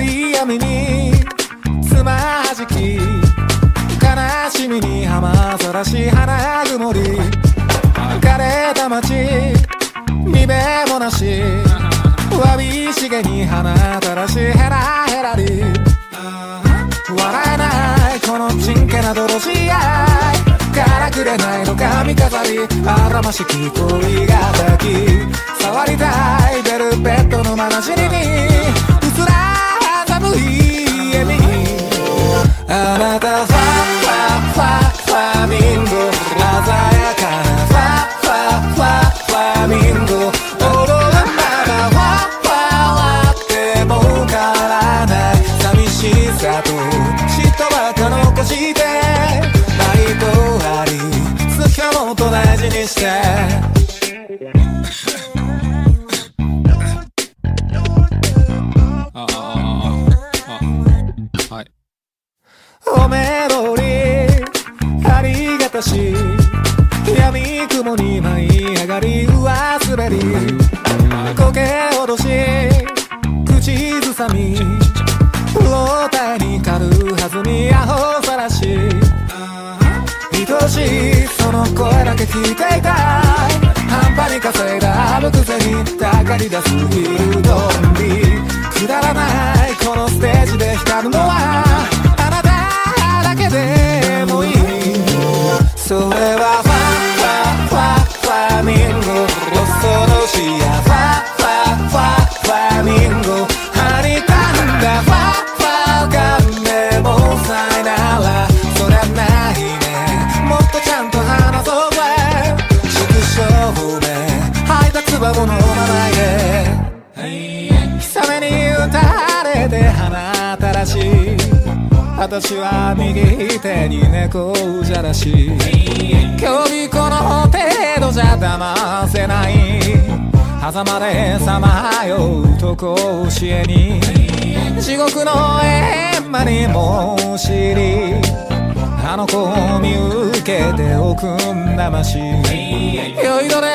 闇につまはじき悲しみに浜ざらし花曇り。浮かれた街見べもなし。わびしげに花たらしヘラヘラり。笑えないこのちんけな泥仕合。からくれないの髪飾り。あらましき恋が抱き触りたいベルベットのまなじりに。あなたファファファファミンゴ鮮やかなファファファファミンゴ踊らまだファファはっても変わらない。寂しさと嫉妬ばっか残して。愛とあり好きはもっと大事にして。りがたし闇雲に舞い上がり上滑り苔脅し口ずさみ老体に軽弾みアホさらし愛しいその声だけ聞いていた。半端に稼いだあるくせにたかり出すビルド。たれて鼻たらし私は右手に猫じゃらし今日この程度じゃ騙せない。狭間でさまようと甲子園に。地獄の閻魔に申し入り。あの子を見受けておくんだまし。酔いどれ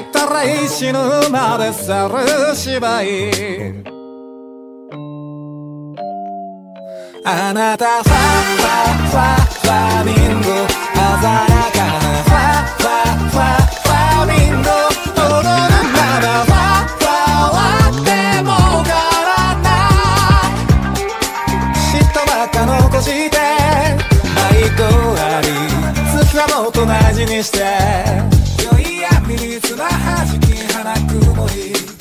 ったら死ぬまで猿芝居。あなたファファファファミンゴ。鮮やかなファファファファミンゴ。踊るならファファはっても変わらない嫉妬ばっか残して愛とあり好きはもっと大事にして良い闇につなはじき花曇り